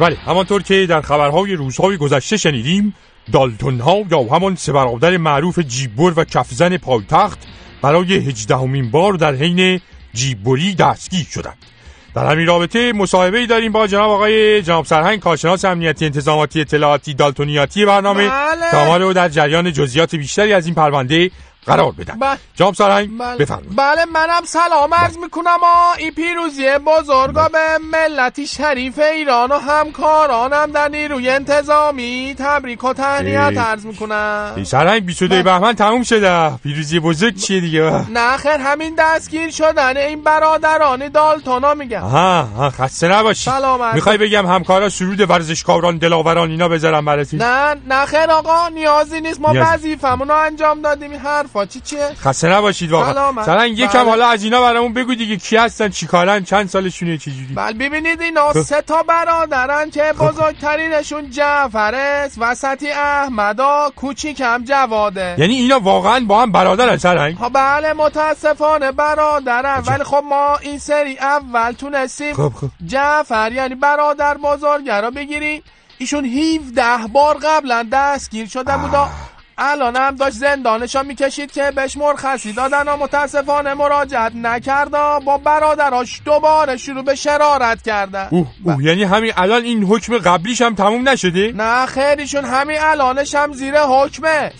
بله همانطور که در خبرهای روزهای گذشته شنیدیم دالتون ها یا همان سه برادر معروف جیبور و کفزن پایتخت برای هجدهمین بار در حین جیبوری دستگیر شدند در همین رابطه مصاحبه داریم با جناب آقای جناب سرهنگ کارشناس امنیتی انتظاماتی اطلاعاتی دالتونیاتی برنامه بله. تا در جریان جزئیات بیشتری از این پرونده قرار بدن بله. جناب سرهنگ بله, بفرمایید. بله منم سلام عرض می‌کنم آ این پیروزی بزرگا به ملتی شریف ایران و همکارانم در نیروی انتظامی تبریک و تهنیت ای. عرض می‌کنم. سرهنگ 22 بهمن تموم شده. پیروزی بزرگ چیه دیگه؟ نه خیر همین دستگیر شدن این برادران دالتونا میگم. آها آها، خسته نباشی. سلام. می‌خوای بگم همکارا سرود ورزشکاران دلاوران اینا بذارم براتون نه نه خیر آقا نیازی نیست. ما نیاز- وظیفمون رو انجام دادیم. این حرفا چی چیه؟ خسته نباشید واقعا. سرهنگ یکم بله. حالا از اینا برامون بگو دیگه کی هستن چیکارن چند سالشونه چجوری بله ببینید اینا خب. سه تا برادرن که بزرگترینشون جعفر است وسطی احمدا کوچیکم جواده. یعنی اینا واقعا با هم برادرن سرهنگ؟ ها بله متاسفانه برادرن. ولی خب ما این سری اول تونستیم خب خب. جعفر یعنی برادر بزرگه رو بگیریم. ایشون 17 بار قبلا دستگیر شده بودا. الان هم داشت زندانشا می‌کشید که بهش مرخصی دادن و متاسفانه مراجعت نکرده با برادراش دوباره شروع به شرارت کردن. اوه اوه یعنی همین الان این حکم قبلیش هم تموم نشده؟ نه خیریشون همین الانش هم زیر حکمه.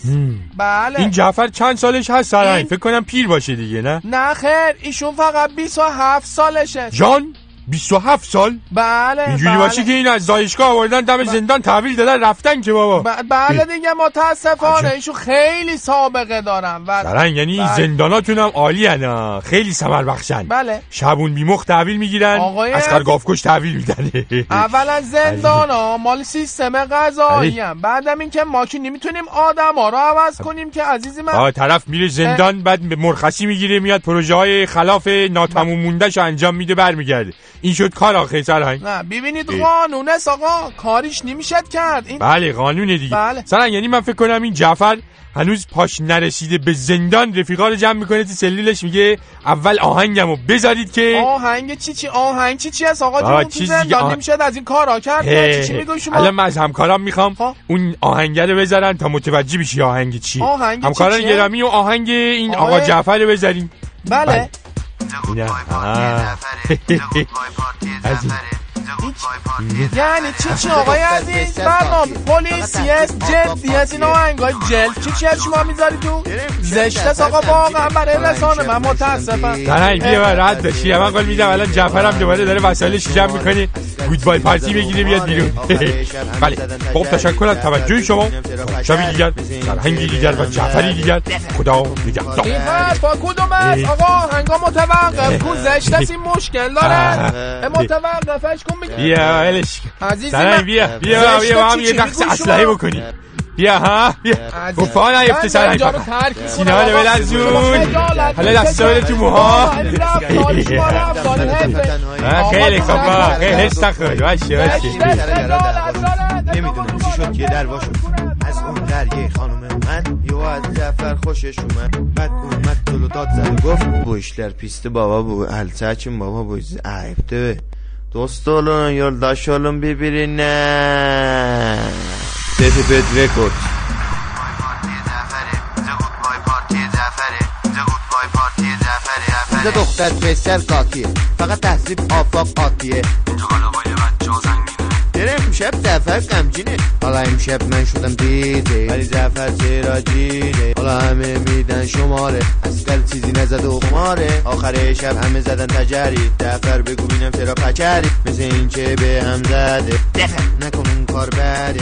بله. این جعفر چند سالش هست سرهنگ این- فکر کنم پیر باشه دیگه نه؟ نه خیر ایشون فقط 27 سالشه. جان؟ 27 سال؟ بله اینجوری بله. باشه که این از دایشگاه آوردن دم زندان تحویل دادن رفتن که بابا. بله دیگه متاسفانه. عجب. ایشون خیلی سابقه دارن و یعنی بله. زنداناتون هم عالی هن خیلی سمر بخشن بله. شبون بیمخ تحویل می‌گیرن از گافکش تحویل میدن. اولا زندان ها مال سیستم غذایی. هم. بعدم این که ما که نمی‌تونیم آدم ها رو عوض کنیم که عزیزی من آه طرف میره زندان بعد به مرخصی می‌گیره میاد پروژه های خلاف ناتموم موندهشو انجام میده برمیگرده. این شد کار آخه سرهنگ. نه ببینید. قانون است آقا. کاریش نمی‌شد کرد. این بله قانونه دیگه. بله. سرهنگ یعنی من فکر کنم این جعفر هنوز پاش نرسیده به زندان رفیقا رو جمع می‌کنه تو سلولش میگه اول آهنگمو بذارید که آهنگ چی چی؟ آهنگ چی چی است آقا جون؟ تو زندان آه- نمی‌شد از این کارا کرد؟ چی چی میگوی شما؟ الان من از همکارام می‌خوام ها؟ اون آهنگ رو بذارن تا متوجه بشی آهنگ چی. آهنگ چی همکاران چیه؟ گرامی و آهنگ این آقا جعفر رو بذاریم بله. اینه. آه. از این. یعنی چی چی آقای عزیز؟ برنامه پلیسی است جدی است این آهنگای جلد چی چی از شما می‌ذاری تو؟ زشت است آقا واقعا برای رسانه من متاسفم. سرهنگ بیا رد بشی. من قول میدم. الان جعفرم دوباره داره وسایلش جمع می‌کنه گودبای پارتی بگیره بیاد بیرون. بله. خب تشکر از توجه شما. شبی دیگر سرهنگی دیگر و جعفری دیگر. خدا نگهدار. حرفا کدوم است. آقا هنگا متوقف کن. زشت این مشکل داره. متوقفش کن بیا ولش کن. عزیزی من- بیا بیا بیا با هم یه بخش اسلحه شما؟ بکنی بیا ها بیا. ها نیفته اینجا رو فقط. سینه ها. بلرزون. خجالت حالا دستا بره تو موها. این خیلی آه، خیلی باشه باشه زشت است، خجالت داره. نمی‌دونم چی شد که در شد از اون در یه خانم من یو از جعفر خوشش اومد. بعد اومد دلو داد زد و گفت bu işler pisti baba bu Elçaçın baba bu ayıptı Dost olun yoldaş olun birbirine Dedi Bed Record دختر پسر قاطیه فقط تحصیب آفاق آتیه چرا امشب زفر غمگینه؟ حالا امشب من شدم دیجی ولی زفر چرا جیره حالا همه میدن شماره. اصل چیزی نزد و خماره. آخر شب همه زدن تجری. زفر بگو بینم چرا پچری مثل این که به هم زده. زفر نکن اون کار بده.